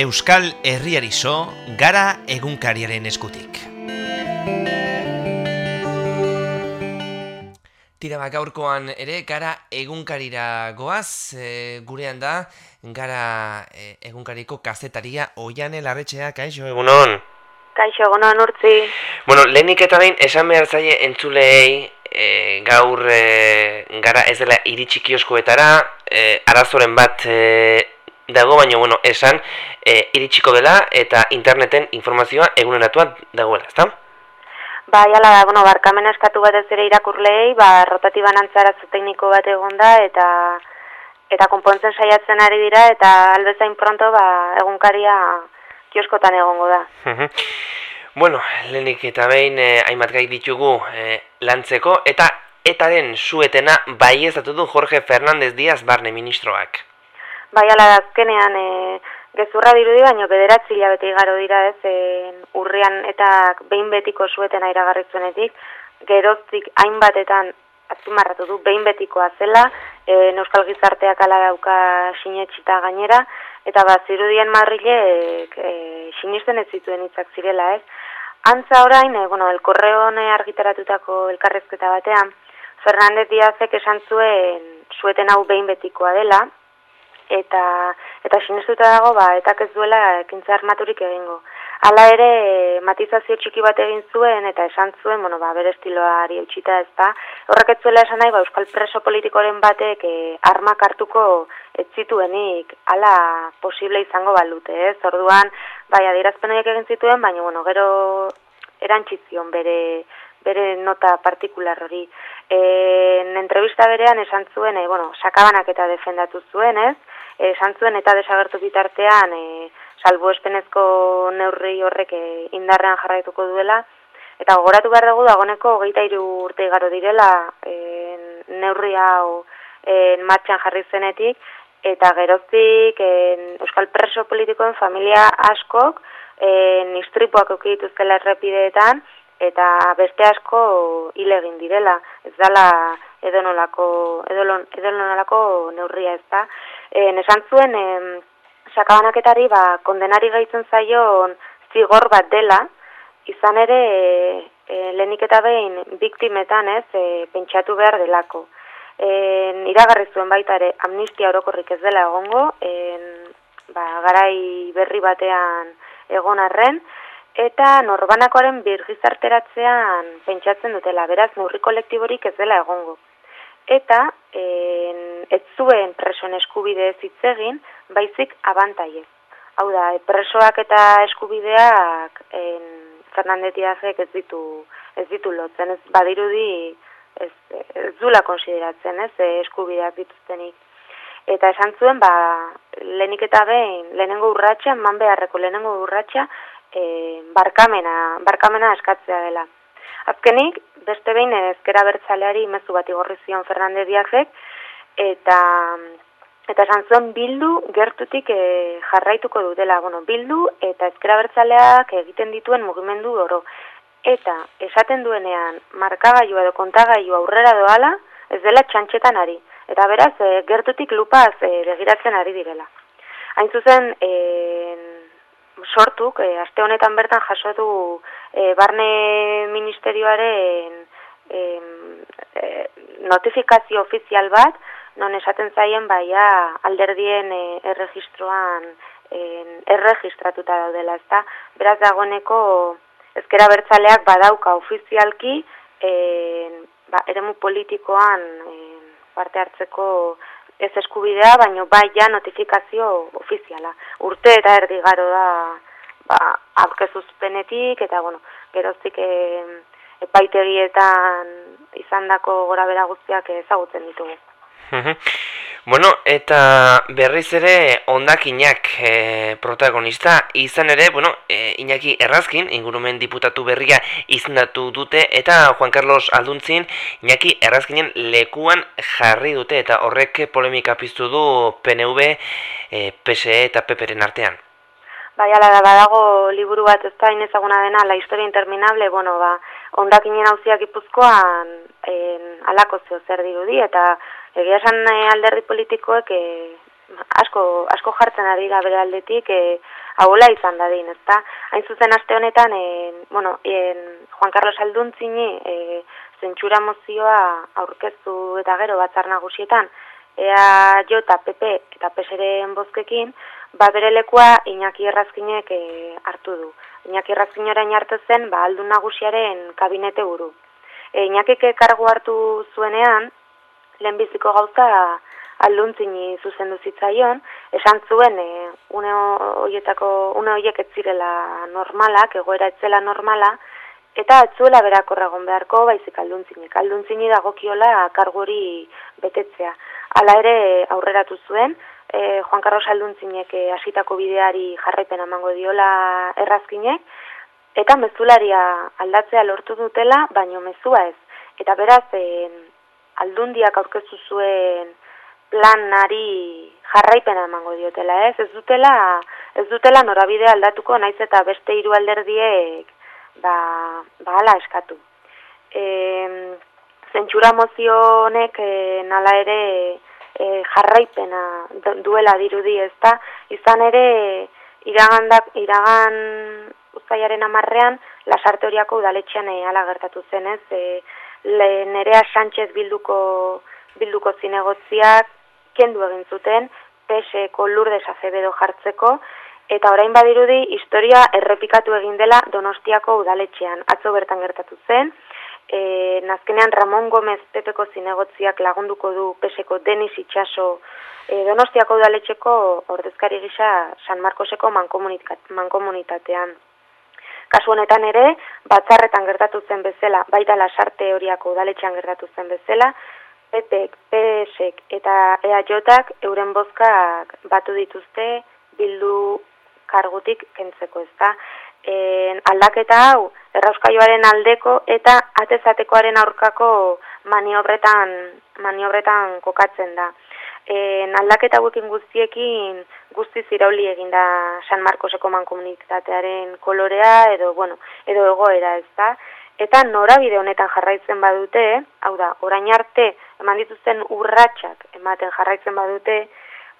Euskal Herriarizo gara egunkariaren eskutik. Tira ba, gaurkoan ere, gara egunkarira goaz, e, gurean da, gara e, egunkariko kazetaria oiane larretxea, kaixo egunon? Kaixo egunon urtzi. Bueno, lehenik eta behin, esan behar zaie entzulei e, gaur e, gara ez dela iritsi kioskoetara, e, arazoren bat e, dago, baina bueno, esan e, iritsiko dela eta interneten informazioa eguneratuan dagoela, ezta? Ba, jala da, bueno, barkamen eskatu bat ez ere irakurlei, ba, rotatiban antzaratzu tekniko bat egon da, eta eta konpontzen saiatzen ari dira, eta albezain pronto, ba, egunkaria kioskotan egongo da. bueno, lehenik eta behin, eh, hainbat gai ditugu eh, lantzeko, eta etaren suetena bai ez du Jorge Fernández Díaz barne ministroak. Bai, ala azkenean, eh, Gezurra dirudi baino bederatzi hilabete igaro dira ez en, urrian eta behin betiko sueten airagarritzuenetik, geroztik hainbatetan azpimarratu du behin betikoa zela, e, Euskal Gizarteak ala dauka sinetxita gainera, eta bat zirudien marrilek e, sinisten ez zituen hitzak zirela ez. Antza orain, e, bueno, elkorreone argitaratutako elkarrezketa batean, Fernandez Diazek esan zuen sueten hau behin betikoa dela, eta eta sinestuta dago ba etak ez duela ekintza armaturik egingo. Hala ere matizazio txiki bat egin zuen eta esan zuen, bueno, ba bere estiloari utxita ez da. Horrek ez zuela esan nahi, ba euskal preso politikoren batek e, armak hartuko ez zituenik hala posible izango balute, ez? Orduan, bai adierazpen egin zituen, baina bueno, gero erantzizion bere bere nota partikular hori. En entrevista berean esan zuen, e, bueno, sakabanak eta defendatu zuen, ez? Esan zuen eta desagertu bitartean e, salbu espenezko neurri horrek e, indarrean jarraituko duela. Eta gogoratu behar dugu dagoneko hogeita hiru urte igaro direla e, neurri hau e, martxan jarri zenetik. Eta geroztik e, euskal preso politikoen familia askok e, istripuak dituzkela errepideetan eta beste asko hile egin direla. Ez dala edonolako edonolako neurria ez da e, nesan zuen e, sakabanaketari ba, kondenari gaitzen zaion zigor bat dela, izan ere e, lehenik eta behin biktimetan ez e, pentsatu behar delako. E, iragarri zuen baita ere amnistia orokorrik ez dela egongo, e, ba, garai berri batean egon arren, eta norbanakoaren birgizarteratzean pentsatzen dutela, beraz, neurri kolektiborik ez dela egongo eta en, ez zuen presoen eskubide ez egin, baizik abantaiez. Hau da, presoak eta eskubideak en, Fernandez ez ditu, ez ditu lotzen, ez badirudi ez, ez zula konsideratzen, ez eskubideak dituztenik. Eta esan zuen, ba, lehenik eta behin, lehenengo urratxa, man beharreko lehenengo urratxa, e, barkamena, barkamena eskatzea dela. Azkenik, beste behin ezkera bertzaleari mezu bat igorri zion Fernandez Diazek, eta eta esan bildu gertutik e, jarraituko du dela, bueno, bildu eta ezkera bertzaleak egiten dituen mugimendu oro. Eta esaten duenean markagailu edo kontagailu aurrera doala, ez dela txantxetan ari. Eta beraz, e, gertutik lupaz e, begiratzen ari direla. Hain zuzen, e, sortuk, e, aste honetan bertan jaso du e, barne ministerioaren e, notifikazio ofizial bat, non esaten zaien baia alderdien e, erregistroan e, erregistratuta daudela, ezta? Beraz dagoeneko ezkera bertzaleak badauka ofizialki e, ba, eremu politikoan e, parte hartzeko ez eskubidea, baino bai ja notifikazio ofiziala. Urte eta erdi garo da ba, abkezuzpenetik, eta bueno, geroztik e, epaitegietan izan dako gora bera guztiak ezagutzen ditugu. Bueno, eta berriz ere ondakinak e, protagonista izan ere, bueno, e, Iñaki Errazkin, ingurumen diputatu berria izendatu dute, eta Juan Carlos Alduntzin, Iñaki Errazkinen lekuan jarri dute, eta horrek polemika piztu du PNV, e, PSE eta PPren artean. Bai, ala da, badago liburu bat ez da inezaguna dena, la historia interminable, bueno, ba, ondakinen hauziak ipuzkoan alako zeo zer dirudi, eta Egia esan alderdi politikoek e, asko, asko jartzen ari da bere aldetik, e, haula izan dadin, ezta? Hain zuzen aste honetan, e, bueno, en, Juan Carlos Alduntzini e, zentsura mozioa aurkeztu eta gero batzar nagusietan, ea jo eta PP eta PSren bozkekin, ba bere lekua Iñaki Errazkinek e, hartu du. Iñaki Errazkinaren hartu zen, ba aldun nagusiaren kabinete buru. E, Iñakik kargu hartu zuenean, lehenbiziko gauza alduntzini zuzendu zitzaion, esan zuen e, une hoietako une hoiek ez zirela normalak, egoera etzela normala, eta ez zuela berakorra egon beharko baizik alduntzinik. Alduntzini dagokiola kargori betetzea. Hala ere aurreratu zuen, e, Juan Carlos Alduntzinek e, hasitako bideari jarraipen emango diola errazkinek, eta mezularia aldatzea lortu dutela, baino mezua ez. Eta beraz, e, aldundiak aurkeztu zuen planari jarraipena emango diotela, ez? Ez dutela, ez dutela norabide aldatuko naiz eta beste hiru alderdiek ba, ba ala eskatu. E, zentsura mozio honek e, nala ere e, jarraipena duela dirudi, ezta? Izan ere iragandak iragan uztailaren 10ean Lasarte horiako udaletxean e, ala gertatu zen, ez? E, le Nerea Sánchez bilduko bilduko zinegotziak kendu egin zuten PSeko Lourdes Acevedo jartzeko eta orain badirudi historia errepikatu egin dela Donostiako udaletxean atzo bertan gertatu zen e, nazkenean Ramon Gomez Pepeko zinegotziak lagunduko du PSeko Denis Itxaso e, Donostiako udaletxeko ordezkari gisa San Marcoseko mankomunitatean Kasu honetan ere, batzarretan gertatu zen bezala, baita lasarte horiako udaletxean gertatu zen bezala, PPek, PSek eta EAJak euren bozkak batu dituzte bildu kargutik kentzeko ezta. En, aldaketa hau, errauskaioaren aldeko eta atezatekoaren aurkako maniobretan, maniobretan kokatzen da en aldaketa hauekin guztiekin guztiz irauli eginda San Marcoseko mankomunitatearen kolorea edo bueno, edo egoera, ezta? Eta norabide honetan jarraitzen badute, hau da, orain arte eman dituzten urratsak ematen jarraitzen badute,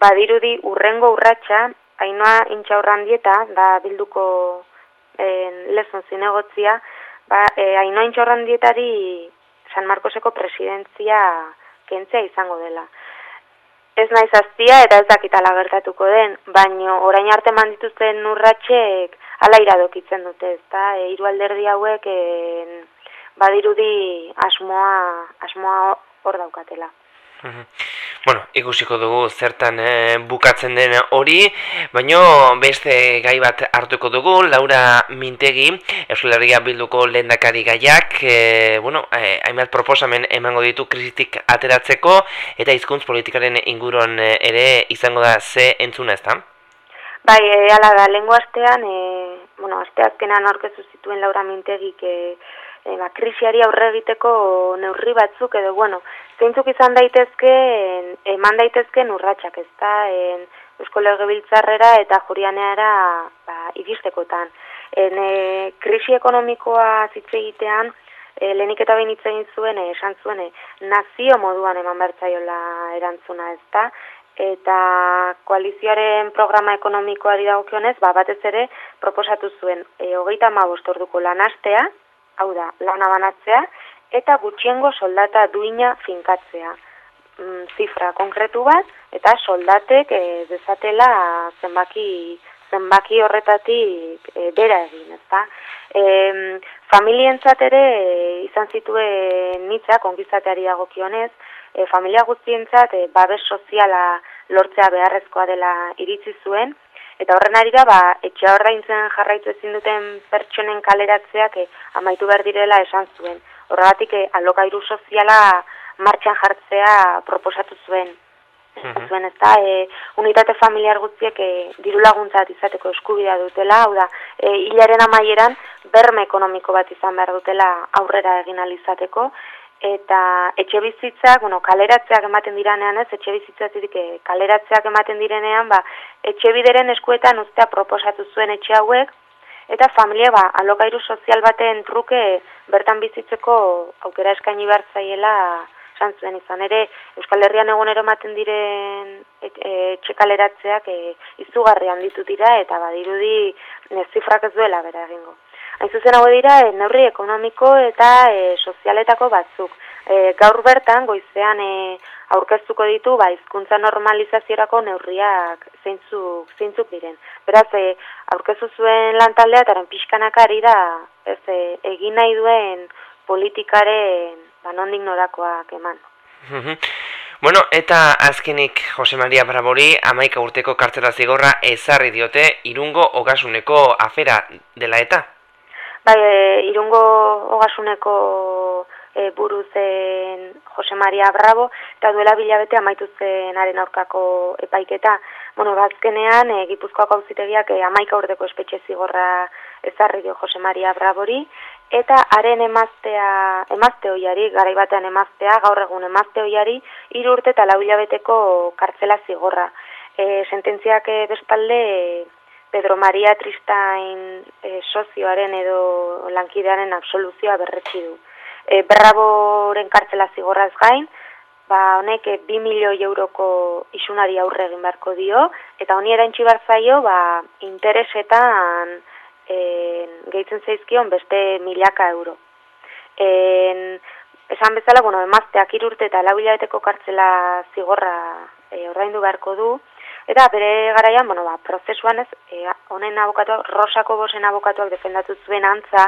badirudi urrengo urratsa Ainoa Intxaurrandieta da bilduko en lezon zinegotzia, ba e, Ainoa Intxaurrandietari San Marcoseko presidentzia kentzea izango dela ez naiz aztia eta ez dakitala gertatuko den, baino orain arte mandituzten urratxek ala iradokitzen dute, ezta? E, hiru alderdi hauek e, badirudi asmoa, asmoa hor daukatela. Bueno, ikusiko dugu zertan e, bukatzen den hori, baino beste gai bat hartuko dugu, Laura Mintegi, Euskal bilduko lehendakari gaiak, e, bueno, e, hainbat proposamen emango ditu krisitik ateratzeko, eta hizkuntz politikaren inguruan ere izango da ze entzuna ez da? Bai, e, ala da, lengua astean, e, bueno, asteazkenan aurkezu zituen Laura Mintegik, e, e, ba, krisiari aurre egiteko neurri batzuk edo bueno, zeintzuk izan daitezke eman daitezke urratsak, ezta? En Eusko Legebiltzarrera eta Jurianeara ba iristekotan. En e, krisi ekonomikoa hitz egitean e, lenik eta behin hitz egin zuen, e, esan zuen, e, nazio moduan eman bertzaiola erantzuna, ezta? eta koalizioaren programa ekonomikoari dagokionez, ba, batez ere proposatu zuen e, hogeita ma orduko lanastea, hau da, lana banatzea, eta gutxiengo soldata duina finkatzea. Mm, zifra konkretu bat, eta soldatek e, dezatela zenbaki, zenbaki horretatik e, bera egin, ezta? E, familientzat ere izan zituen nitzak, ongizateari dagokionez, e, familia guztientzat e, babes soziala lortzea beharrezkoa dela iritzi zuen, Eta horren ari da, ba, etxea ordaintzen jarraitu ezin duten pertsonen kaleratzeak eh, amaitu behar direla esan zuen. Horregatik eh, alokairu soziala martxan jartzea proposatu zuen. Mm zuen ez da, eh, unitate familiar guztiek eh, diru laguntzat izateko eskubidea dutela, hau da, eh, hilaren amaieran berme ekonomiko bat izan behar dutela aurrera egin alizateko, eta etxe bizitzak, bueno, kaleratzeak ematen diranean ez, etxe bizitzatik eh, kaleratzeak ematen direnean, ba, etxe bideren eskuetan ustea proposatu zuen etxe hauek, eta familia ba, alokairu sozial baten truke bertan bizitzeko aukera eskaini behar zaiela esan zuen izan. Ere Euskal Herrian egonero ematen diren e, txekaleratzeak e, izugarri handitu dira eta badirudi e, zifrak ez duela bera egingo. Hain zuzen hau dira, e, neurri ekonomiko eta e, sozialetako batzuk. E, gaur bertan, goizean e, aurkeztuko ditu, ba, izkuntza normalizaziorako neurriak zeintzuk, zeintzuk diren. Beraz, e, aurkeztu zuen lantaldea, eta pixkanak ari da, ez, e, egin nahi duen politikaren ba, nondik norakoak eman. Bueno, eta azkenik Jose Maria Brabori amaika urteko kartzela zigorra ezarri diote irungo ogasuneko afera dela eta? Bai, e, irungo ogasuneko e, buru zen Jose Maria Bravo, eta duela bilabete amaitu zenaren aurkako epaiketa. Bueno, bazkenean, e, Gipuzkoako auzitegiak e, amaika urteko espetxe zigorra ezarri dio Jose Maria Brabori, eta haren emaztea, emazte hoiari, garaibatean emaztea, gaur egun emazte hoiari, hiru urte eta lau hilabeteko kartzela zigorra. E, sententziak e, bestalde Pedro Maria Tristain e, sozioaren edo lankidearen absoluzioa berretsi du. E, berraboren kartzela zigorraz gain, ba, honek 2 milioi euroko isunari aurre egin beharko dio, eta honi erantzi zaio, ba, interesetan en, gehitzen zaizkion beste milaka euro. En, esan bezala, bueno, emazteak irurte eta lau hilabeteko kartzela zigorra e, ordaindu beharko du, eta bere garaian, bueno, ba, prozesuan ez, e, honen abokatuak, rosako bosen abokatuak defendatu zuen antza,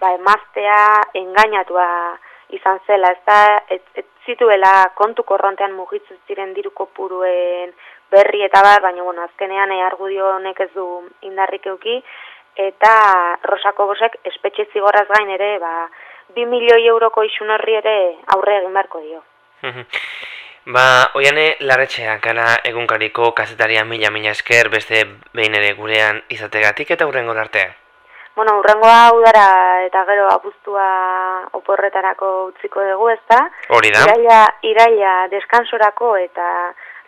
ba, emaztea engainatua izan zela, ez da, ez, ez zituela kontu korrontean mugitzen ziren diruko puruen berri eta bar, baina, bueno, azkenean, e, argudio honek ez du indarrik euki, eta Rosako bosek espetxe zigorraz gain ere, ba, 2 milioi euroko isun horri ere aurre egin beharko dio. Ba, oiane, larretxea, gara egunkariko kazetaria mila mila esker beste behin ere gurean izategatik eta urrengo arte? Bueno, urrengoa udara eta gero abuztua oporretarako utziko dugu, ez da? Hori da. Iraia, iraia deskansorako eta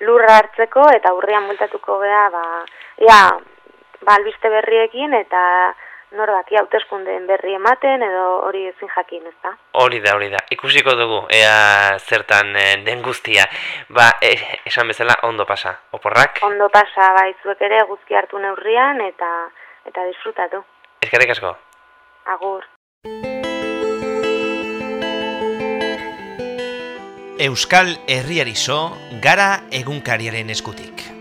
lurra hartzeko eta urrian multatuko gea, ba, ja, ba, albiste berriekin eta norbaki hauteskundeen berri ematen edo hori ezin jakin, ez da? Hori da, hori da. Ikusiko dugu, ea zertan e, den guztia. Ba, e, esan bezala, ondo pasa. Oporrak? Ondo pasa, bai, zuek ere guzki hartu neurrian eta eta disfrutatu. Ezkerrik asko. Agur. Euskal Herriarizo gara egunkariaren eskutik.